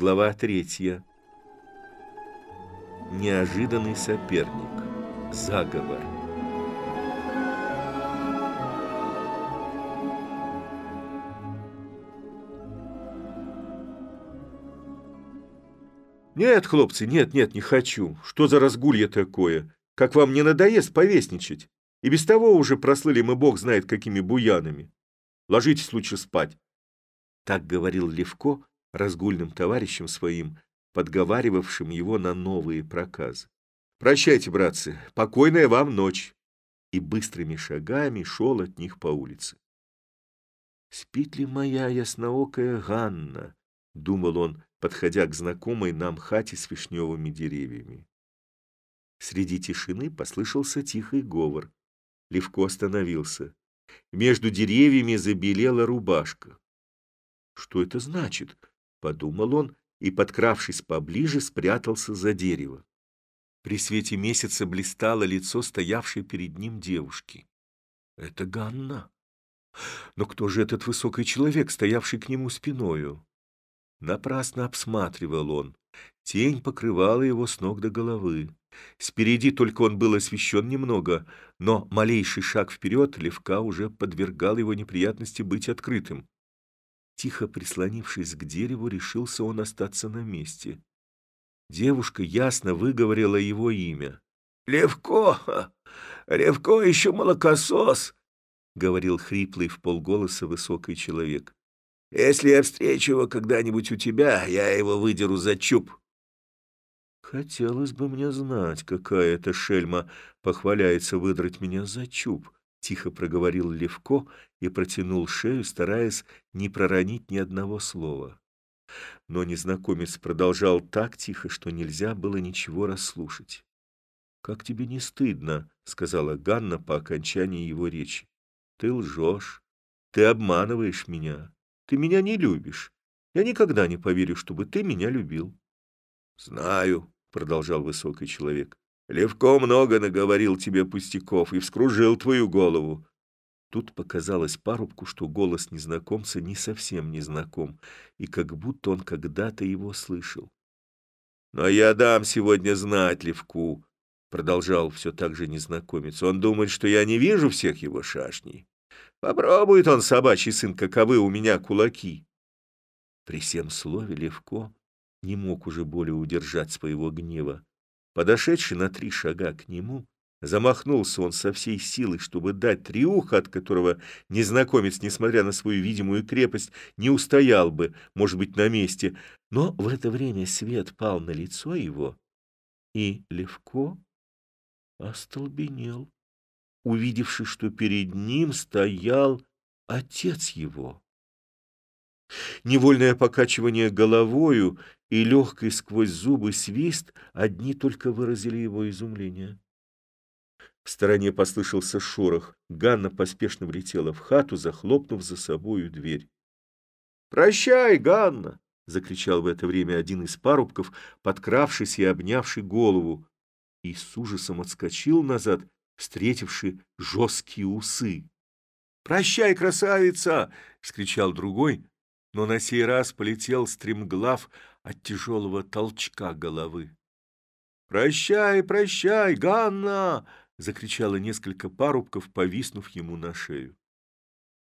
Глава третья. Неожиданный соперник. Заговор. «Нет, хлопцы, нет, нет, не хочу. Что за разгулье такое? Как вам не надоест повесничать? И без того уже прослыли мы бог знает какими буянами. Ложитесь лучше спать». Так говорил Левко разгульным товарищем своим, подговаривавшим его на новые проказы. «Прощайте, братцы, покойная вам ночь!» И быстрыми шагами шел от них по улице. «Спит ли моя ясноокая Ганна?» — думал он, подходя к знакомой нам хате с вишневыми деревьями. Среди тишины послышался тихий говор. Левко остановился. Между деревьями забелела рубашка. «Что это значит?» — подумал он и, подкравшись поближе, спрятался за дерево. При свете месяца блистало лицо стоявшей перед ним девушки. «Это Ганна!» Но кто же этот высокий человек, стоявший к нему спиною? Напрасно обсматривал он. Тень покрывала его с ног до головы. Спереди только он был освещен немного, но малейший шаг вперед Левка уже подвергал его неприятности быть открытым. Тихо прислонившись к дереву, решился он остаться на месте. Девушка ясно выговорила его имя. «Левко! Левко еще молокосос!» — говорил хриплый в полголоса высокий человек. Если я встречу его когда-нибудь у тебя, я его выдеру за чуб. Хотелось бы мне знать, какая эта шельма похваляется выдрать меня за чуб, тихо проговорил Левко и протянул шею, стараясь не проронить ни одного слова. Но незнакомец продолжал так тихо, что нельзя было ничего расслушать. «Как тебе не стыдно?» — сказала Ганна по окончании его речи. «Ты лжешь, ты обманываешь меня. Ты меня не любишь. Я никогда не поверю, чтобы ты меня любил. Знаю, продолжал высокий человек. Левко много наговорил тебе пустяков и вскружил твою голову. Тут показалось парубку, что голос незнакомца не совсем незнаком, и как будто он когда-то его слышал. «Но я дам сегодня знать Левку», — продолжал все так же незнакомец. «Он думает, что я не вижу всех его шашней. Попробует он, собачий сын, каковы у меня кулаки. При всем слове Левко не мог уже более удержать своего гнева. Подошедший на три шага к нему, замахнулся он со всей силой, чтобы дать триуха, от которого незнакомец, несмотря на свою видимую крепость, не устоял бы, может быть, на месте. Но в это время свет пал на лицо его, и Левко остолбенел увидевши, что перед ним стоял отец его. Невольное покачивание головою и легкий сквозь зубы свист одни только выразили его изумление. В стороне послышался шорох. Ганна поспешно влетела в хату, захлопнув за собою дверь. «Прощай, Ганна!» — закричал в это время один из парубков, подкравшись и обнявший голову, и с ужасом отскочил назад, встретивши жесткие усы. «Прощай, красавица!» — вскричал другой, но на сей раз полетел стремглав от тяжелого толчка головы. «Прощай, прощай, Ганна!» — закричало несколько парубков, повиснув ему на шею.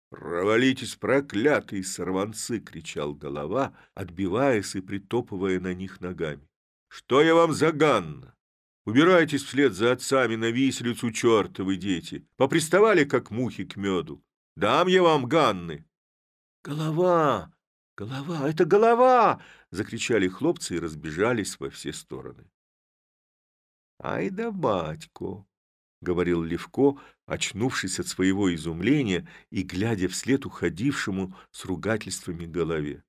«Провалитесь, проклятые сорванцы!» — кричал голова, отбиваясь и притопывая на них ногами. «Что я вам за Ганна? Убирайтесь вслед за отцами на виселицу, чертовы дети. Поприставали, как мухи к меду. Дам я вам Ганны. Голова! Голова! Это голова! Закричали хлопцы и разбежались во все стороны. Ай да батько! — говорил Левко, очнувшись от своего изумления и глядя вслед уходившему с ругательствами голове.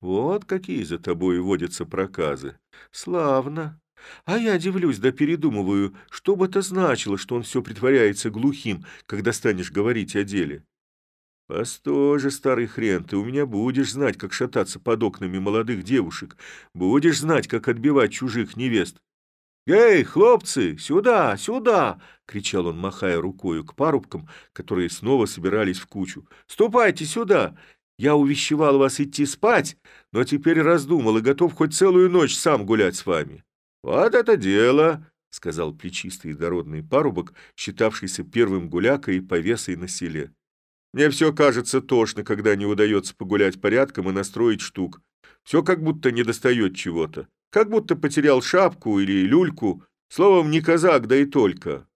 «Вот какие за тобой водятся проказы! Славно! А я дивлюсь да передумываю, что бы это значило, что он все притворяется глухим, когда станешь говорить о деле. Постой же, старый хрен, ты у меня будешь знать, как шататься под окнами молодых девушек, будешь знать, как отбивать чужих невест. «Эй, хлопцы, сюда, сюда!» — кричал он, махая рукою к парубкам, которые снова собирались в кучу. «Ступайте сюда! Я увещевал вас идти спать, но теперь раздумал и готов хоть целую ночь сам гулять с вами». «Вот это дело!» — сказал плечистый и дородный парубок, считавшийся первым гулякой и повесой на селе. «Мне все кажется тошно, когда не удается погулять порядком и настроить штук. Все как будто недостает чего-то. Как будто потерял шапку или люльку. Словом, не казак, да и только.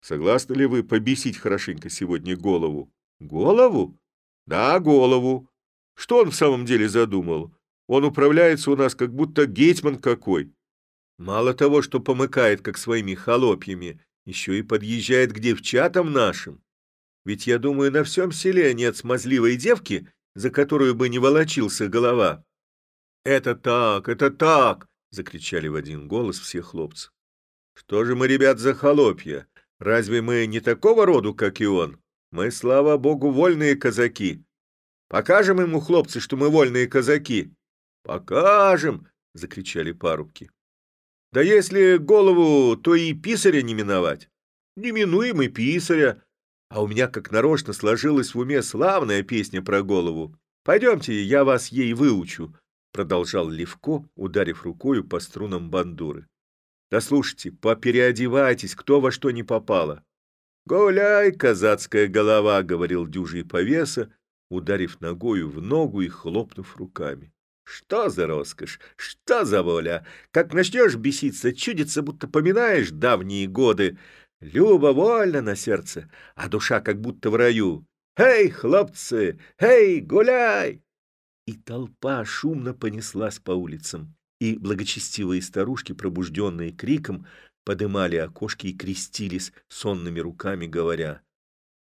Согласны ли вы побесить хорошенько сегодня голову? Голову? Да, голову. Что он в самом деле задумал? Он управляется у нас, как будто гетьман какой. Мало того, что помыкает, как своими холопьями, еще и подъезжает к девчатам нашим. Ведь, я думаю, на всем селе нет смазливой девки, за которую бы не волочился голова. «Это так, это так!» — закричали в один голос все хлопцы. «Что же мы, ребят, за холопья? Разве мы не такого роду, как и он? Мы, слава богу, вольные казаки. Покажем ему, хлопцы, что мы вольные казаки!» «Покажем!» — закричали парубки. «Да если голову, то и писаря не миновать. Не минуем и писаря. А у меня как нарочно сложилась в уме славная песня про голову. Пойдемте, я вас ей выучу продолжал Левко, ударив рукою по струнам бандуры. Да слушайте, попереодевайтесь, кто во что не попало. Гуляй, казацкая голова, говорил дюжий повеса, ударив ногою в ногу и хлопнув руками. Что за роскошь, что за воля! Как начнешь беситься, чудится, будто поминаешь давние годы. Любо вольно на сердце, а душа как будто в раю. Эй, хлопцы, эй, гуляй! и толпа шумно понеслась по улицам, и благочестивые старушки, пробужденные криком, подымали окошки и крестились сонными руками, говоря,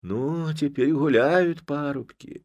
«Ну, теперь гуляют парубки,